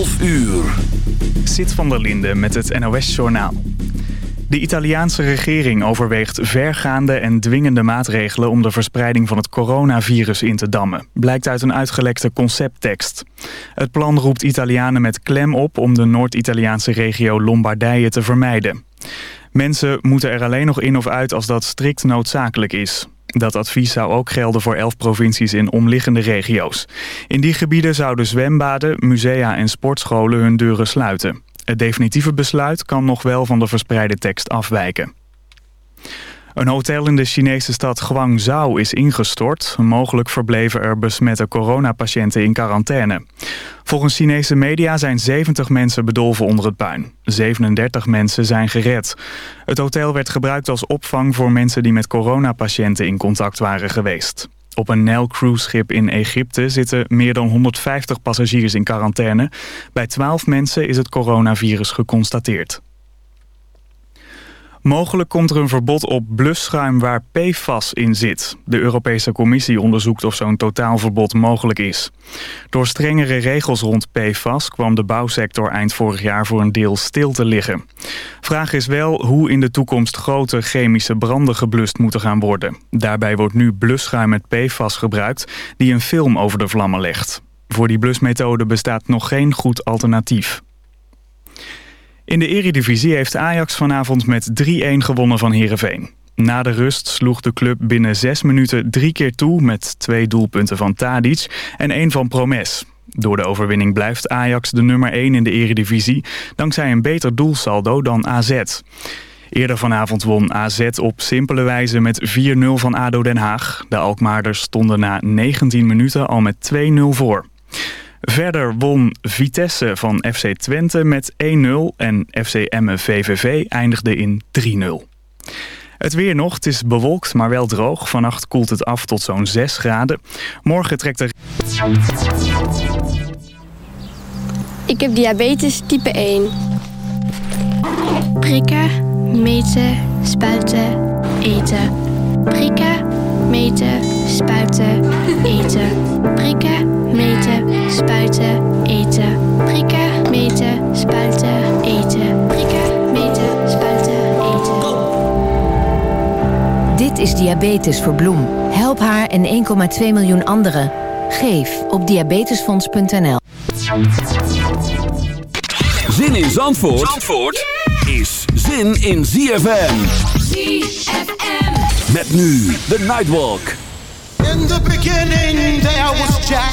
12 uur. Zit van der Linde met het NOS-journaal. De Italiaanse regering overweegt vergaande en dwingende maatregelen... om de verspreiding van het coronavirus in te dammen. Blijkt uit een uitgelekte concepttekst. Het plan roept Italianen met klem op... om de Noord-Italiaanse regio Lombardije te vermijden. Mensen moeten er alleen nog in of uit als dat strikt noodzakelijk is. Dat advies zou ook gelden voor elf provincies in omliggende regio's. In die gebieden zouden zwembaden, musea en sportscholen hun deuren sluiten. Het definitieve besluit kan nog wel van de verspreide tekst afwijken. Een hotel in de Chinese stad Guangzhou is ingestort. Mogelijk verbleven er besmette coronapatiënten in quarantaine. Volgens Chinese media zijn 70 mensen bedolven onder het puin. 37 mensen zijn gered. Het hotel werd gebruikt als opvang voor mensen die met coronapatiënten in contact waren geweest. Op een Nile cruise schip in Egypte zitten meer dan 150 passagiers in quarantaine. Bij 12 mensen is het coronavirus geconstateerd. Mogelijk komt er een verbod op blusschuim waar PFAS in zit. De Europese Commissie onderzoekt of zo'n totaalverbod mogelijk is. Door strengere regels rond PFAS kwam de bouwsector eind vorig jaar voor een deel stil te liggen. Vraag is wel hoe in de toekomst grote chemische branden geblust moeten gaan worden. Daarbij wordt nu blusschuim met PFAS gebruikt die een film over de vlammen legt. Voor die blusmethode bestaat nog geen goed alternatief. In de eredivisie heeft Ajax vanavond met 3-1 gewonnen van Heerenveen. Na de rust sloeg de club binnen zes minuten drie keer toe... met twee doelpunten van Tadic en één van Promes. Door de overwinning blijft Ajax de nummer 1 in de eredivisie... dankzij een beter doelsaldo dan AZ. Eerder vanavond won AZ op simpele wijze met 4-0 van ADO Den Haag. De Alkmaarders stonden na 19 minuten al met 2-0 voor. Verder won Vitesse van FC Twente met 1-0 en FC Emmen VVV eindigde in 3-0. Het weer nog, het is bewolkt maar wel droog. Vannacht koelt het af tot zo'n 6 graden. Morgen trekt er... Ik heb diabetes type 1. Prikken, meten, spuiten, eten. Prikken, meten, spuiten, eten. Prikken, meten, spuiten, eten. Prikken, meten, spuiten, eten. Prikken, meten, spuiten, eten. Dit is Diabetes voor Bloem. Help haar en 1,2 miljoen anderen. Geef op diabetesfonds.nl. Zin in Zandvoort, Zandvoort is zin in ZFM. ZFM. Met nu de Nightwalk. In the beginning there was Jack,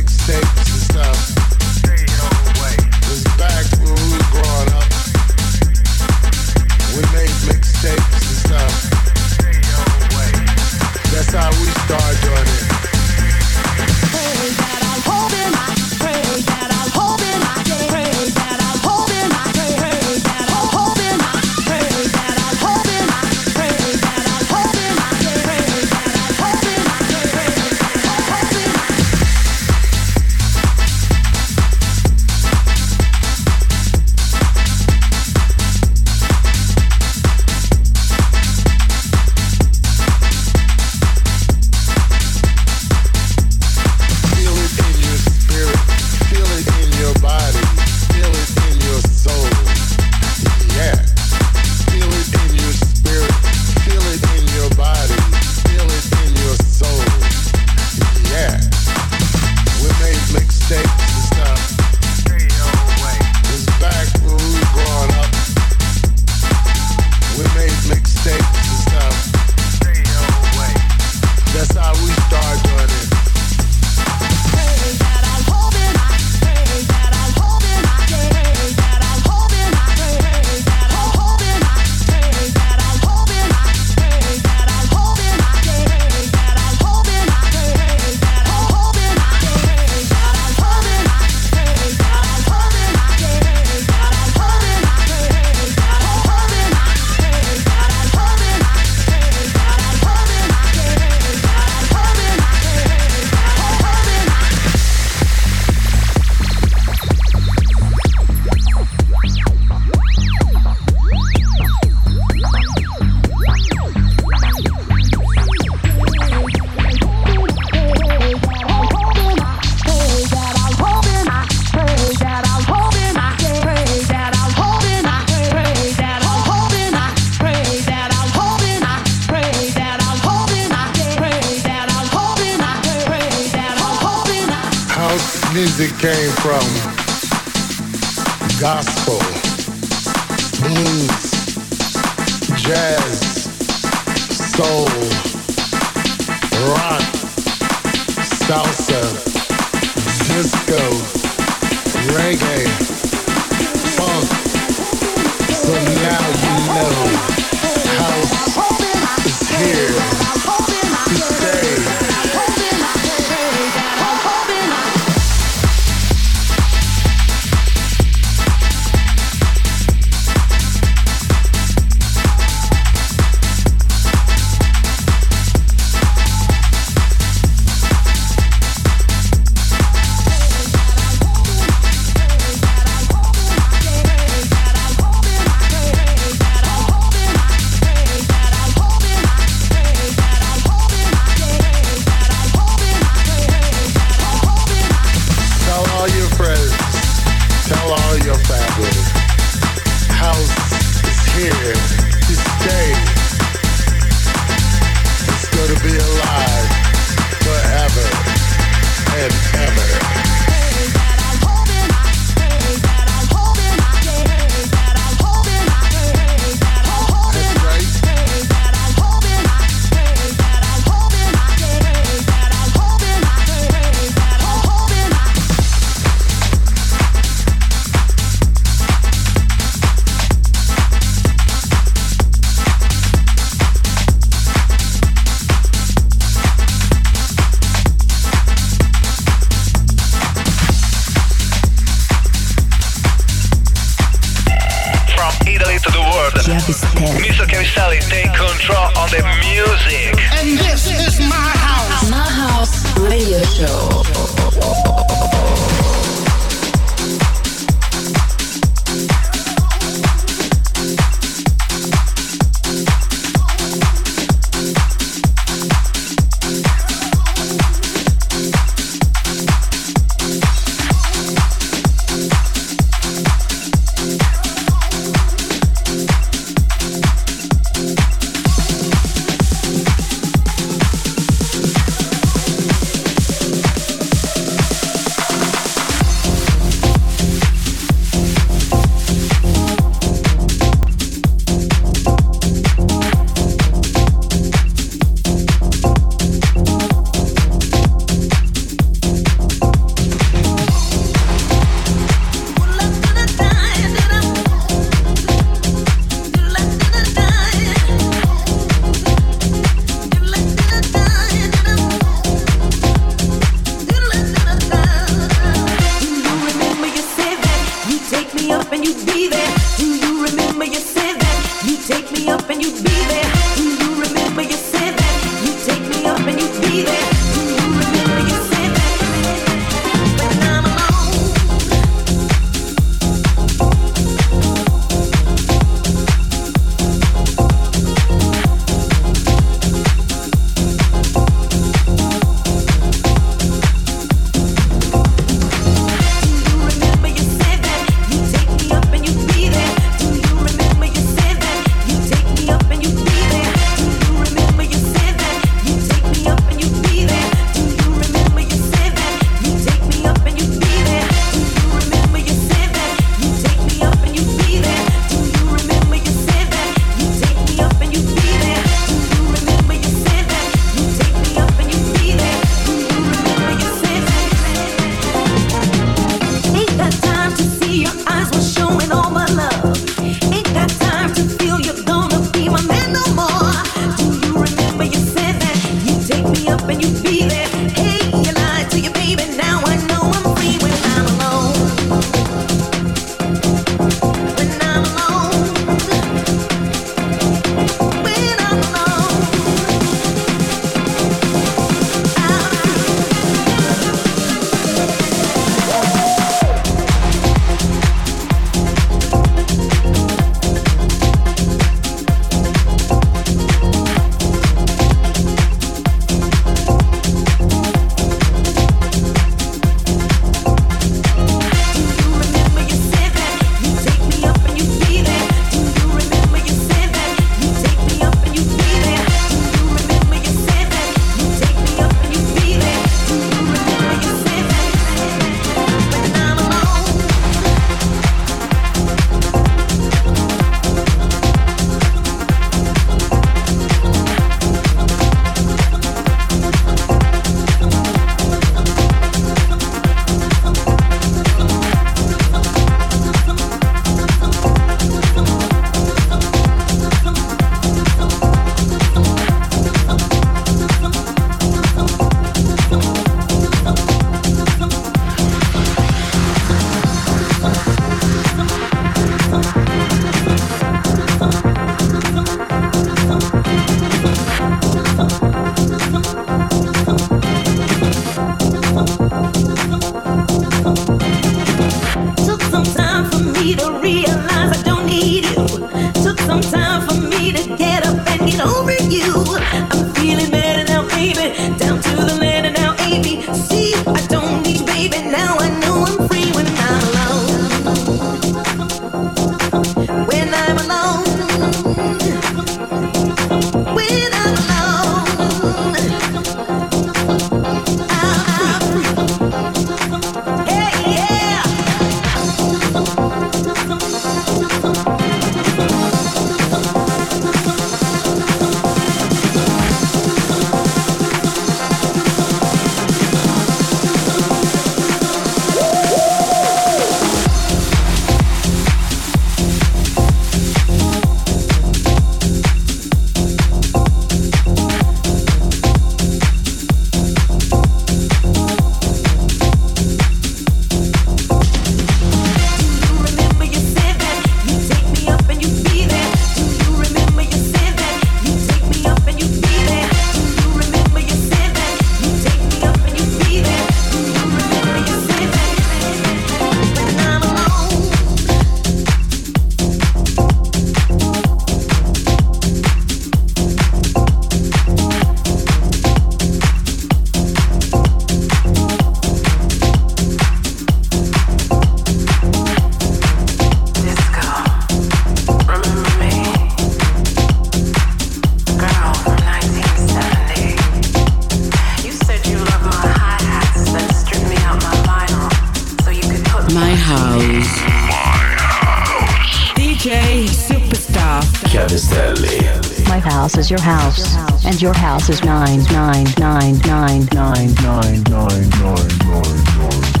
your house is nine nine nine nine nine nine nine nine nine nine nine.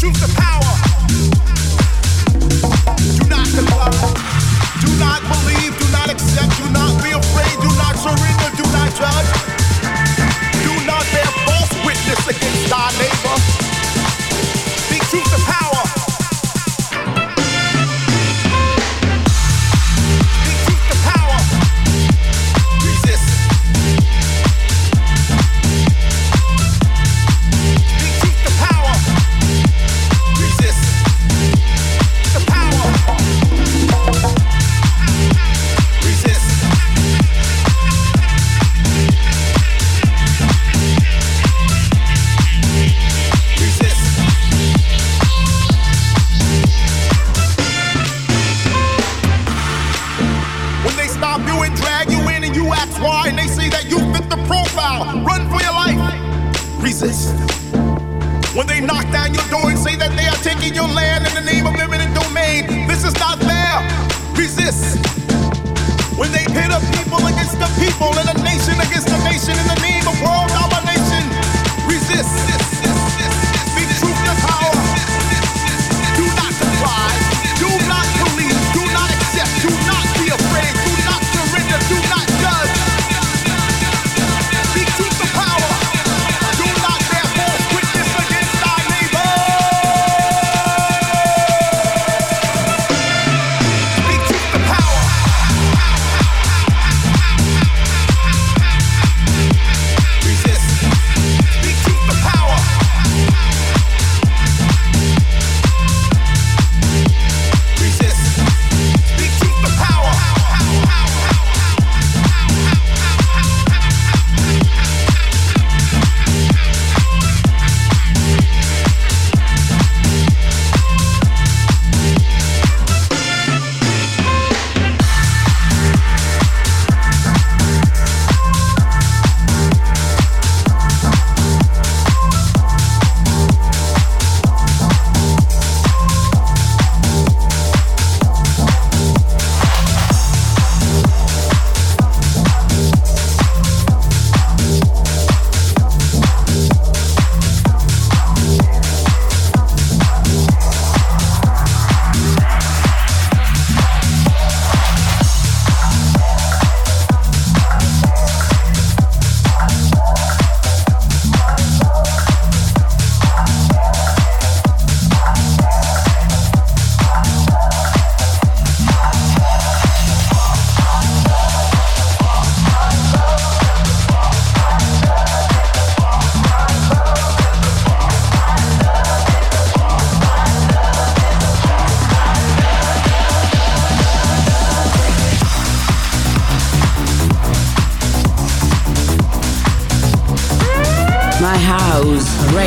Choose the power.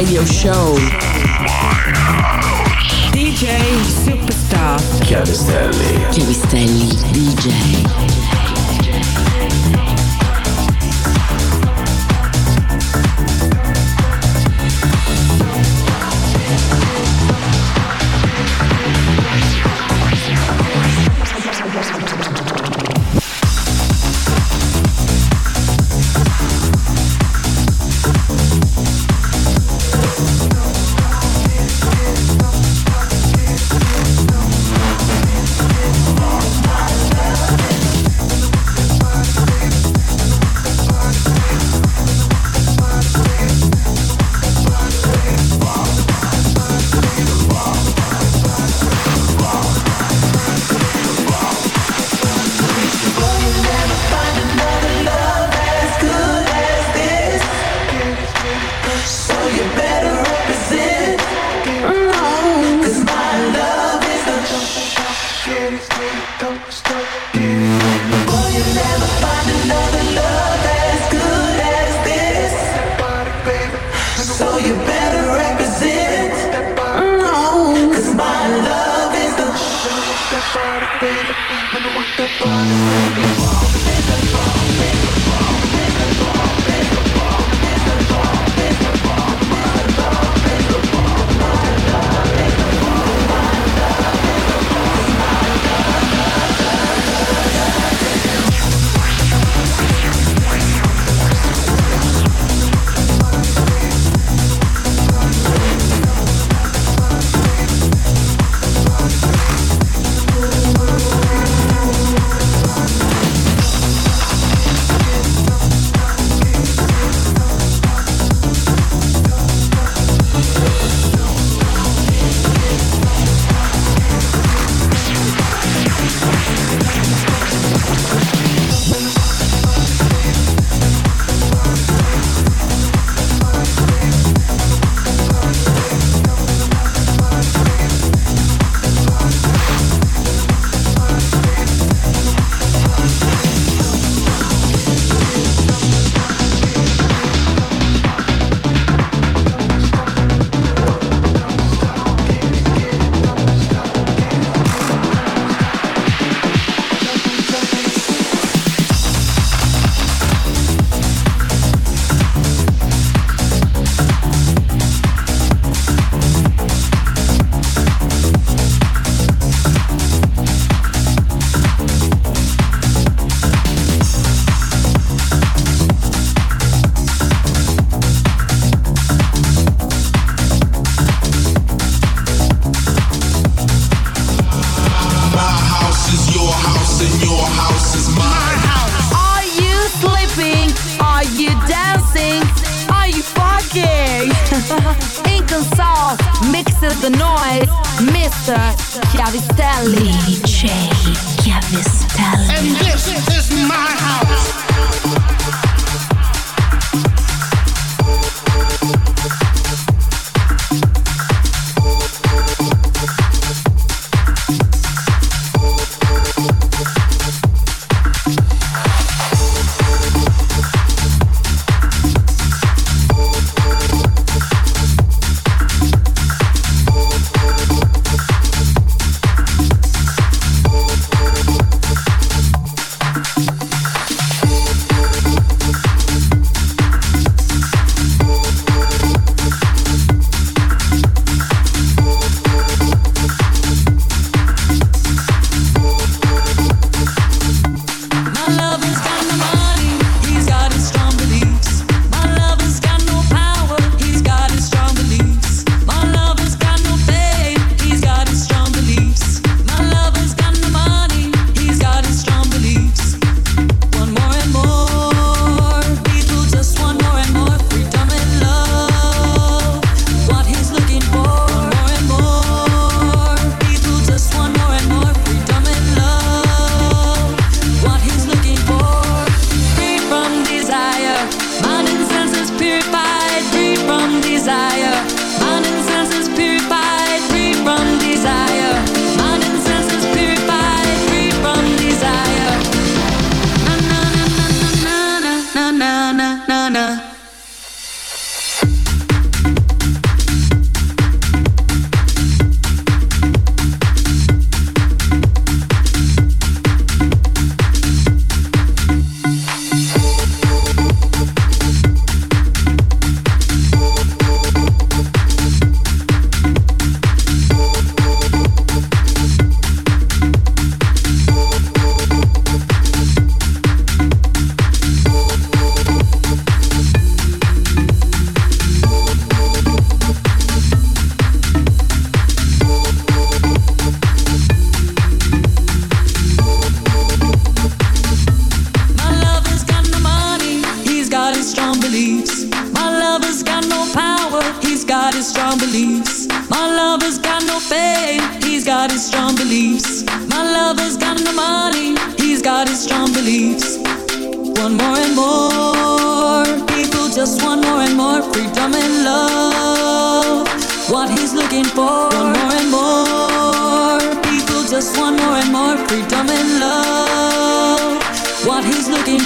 Radio show.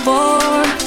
For.